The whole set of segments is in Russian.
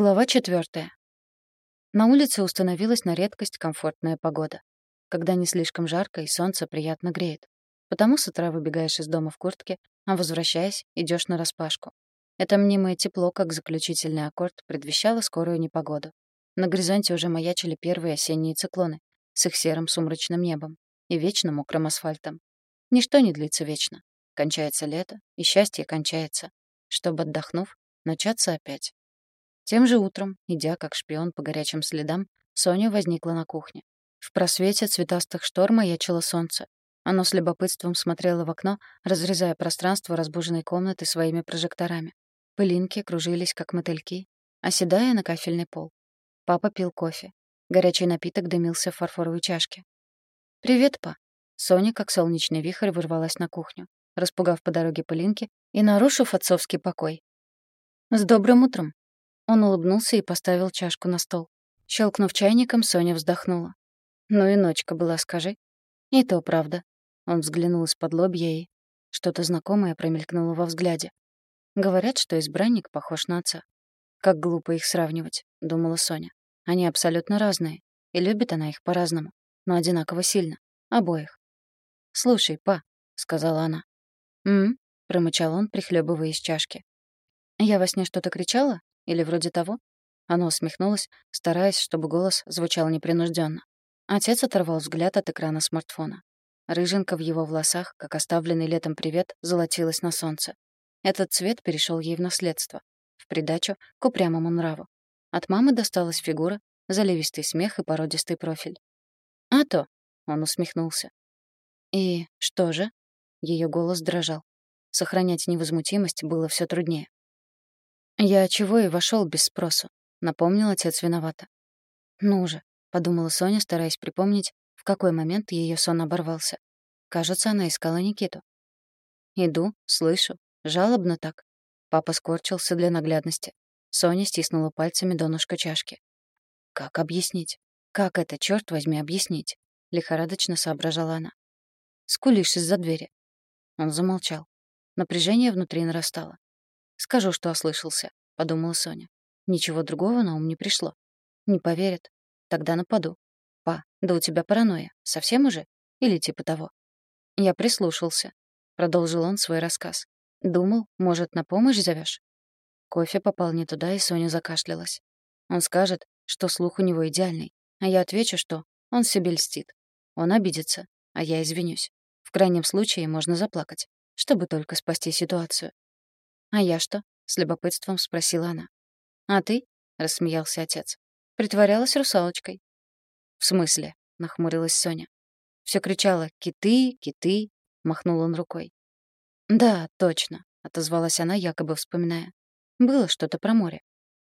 Глава четвертая. На улице установилась на редкость комфортная погода. Когда не слишком жарко и солнце приятно греет. Потому с утра выбегаешь из дома в куртке, а возвращаясь, идешь на распашку. Это мнимое тепло, как заключительный аккорд, предвещало скорую непогоду. На горизонте уже маячили первые осенние циклоны с их серым сумрачным небом и вечно мокрым асфальтом. Ничто не длится вечно. Кончается лето, и счастье кончается, чтобы, отдохнув, начаться опять. Тем же утром, идя как шпион по горячим следам, Соня возникла на кухне. В просвете цветастых штор маячило солнце. Оно с любопытством смотрело в окно, разрезая пространство разбуженной комнаты своими прожекторами. Пылинки кружились, как мотыльки, оседая на кафельный пол. Папа пил кофе. Горячий напиток дымился в фарфоровой чашке. «Привет, па». Соня, как солнечный вихрь, вырвалась на кухню, распугав по дороге пылинки и нарушив отцовский покой. «С добрым утром», он улыбнулся и поставил чашку на стол. Щелкнув чайником, Соня вздохнула. «Ну и ночка была, скажи». «И то правда». Он взглянул из-под лобья и... Что-то знакомое промелькнуло во взгляде. Говорят, что избранник похож на отца. Как глупо их сравнивать, думала Соня. Они абсолютно разные, и любит она их по-разному, но одинаково сильно. Обоих. «Слушай, па», — сказала она. «М?», -м — промычал он, прихлебывая из чашки. «Я во сне что-то кричала? Или вроде того?» Она усмехнулась, стараясь, чтобы голос звучал непринужденно. Отец оторвал взгляд от экрана смартфона. Рыжинка в его волосах, как оставленный летом привет, золотилась на солнце. Этот цвет перешел ей в наследство, в придачу к упрямому нраву. От мамы досталась фигура, заливистый смех и породистый профиль. «А то!» — он усмехнулся. «И что же?» — ее голос дрожал. Сохранять невозмутимость было все труднее. «Я чего и вошел без спросу», — напомнил отец виновато. «Ну же», — подумала Соня, стараясь припомнить, в какой момент ее сон оборвался. Кажется, она искала Никиту. «Иду, слышу. Жалобно так». Папа скорчился для наглядности. Соня стиснула пальцами донышко чашки. «Как объяснить? Как это, черт возьми, объяснить?» — лихорадочно соображала она. «Скулишь из-за двери». Он замолчал. Напряжение внутри нарастало. «Скажу, что ослышался», — подумала Соня. Ничего другого на ум не пришло. Не поверят. Тогда нападу. «Па, да у тебя паранойя. Совсем уже? Или типа того?» Я прислушался. Продолжил он свой рассказ. Думал, может, на помощь зовешь? Кофе попал не туда, и Соня закашлялась. Он скажет, что слух у него идеальный, а я отвечу, что он себе льстит. Он обидится, а я извинюсь. В крайнем случае можно заплакать, чтобы только спасти ситуацию. «А я что?» — с любопытством спросила она. «А ты?» — рассмеялся отец. «Притворялась русалочкой». «В смысле?» — нахмурилась Соня. Все кричала «Киты, киты!» — махнул он рукой. «Да, точно», — отозвалась она, якобы вспоминая. «Было что-то про море».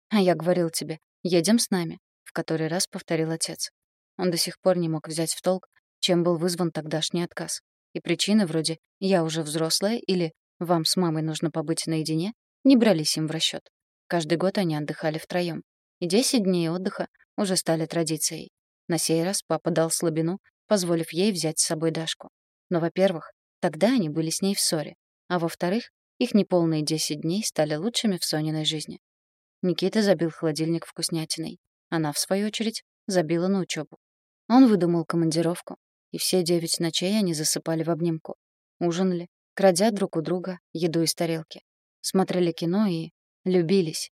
«А я говорил тебе, едем с нами», — в который раз повторил отец. Он до сих пор не мог взять в толк, чем был вызван тогдашний отказ. И причины вроде «я уже взрослая» или вам с мамой нужно побыть наедине, не брались им в расчет. Каждый год они отдыхали втроем. И 10 дней отдыха уже стали традицией. На сей раз папа дал слабину, позволив ей взять с собой Дашку. Но, во-первых, тогда они были с ней в ссоре, а во-вторых, их неполные 10 дней стали лучшими в Сониной жизни. Никита забил холодильник вкуснятиной. Она, в свою очередь, забила на учебу. Он выдумал командировку, и все девять ночей они засыпали в обнимку. Ужинали, крадя друг у друга еду из тарелки. Смотрели кино и любились.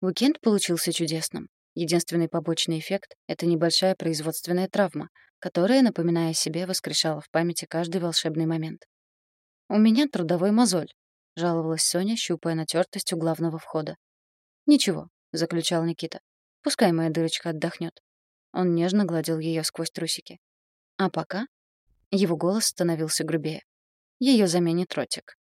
Уикенд получился чудесным. Единственный побочный эффект — это небольшая производственная травма, которая, напоминая о себе, воскрешала в памяти каждый волшебный момент. «У меня трудовой мозоль», — жаловалась Соня, щупая натертость у главного входа. «Ничего», — заключал Никита. «Пускай моя дырочка отдохнет. Он нежно гладил ее сквозь трусики. «А пока...» Его голос становился грубее. Ее заменит ротик.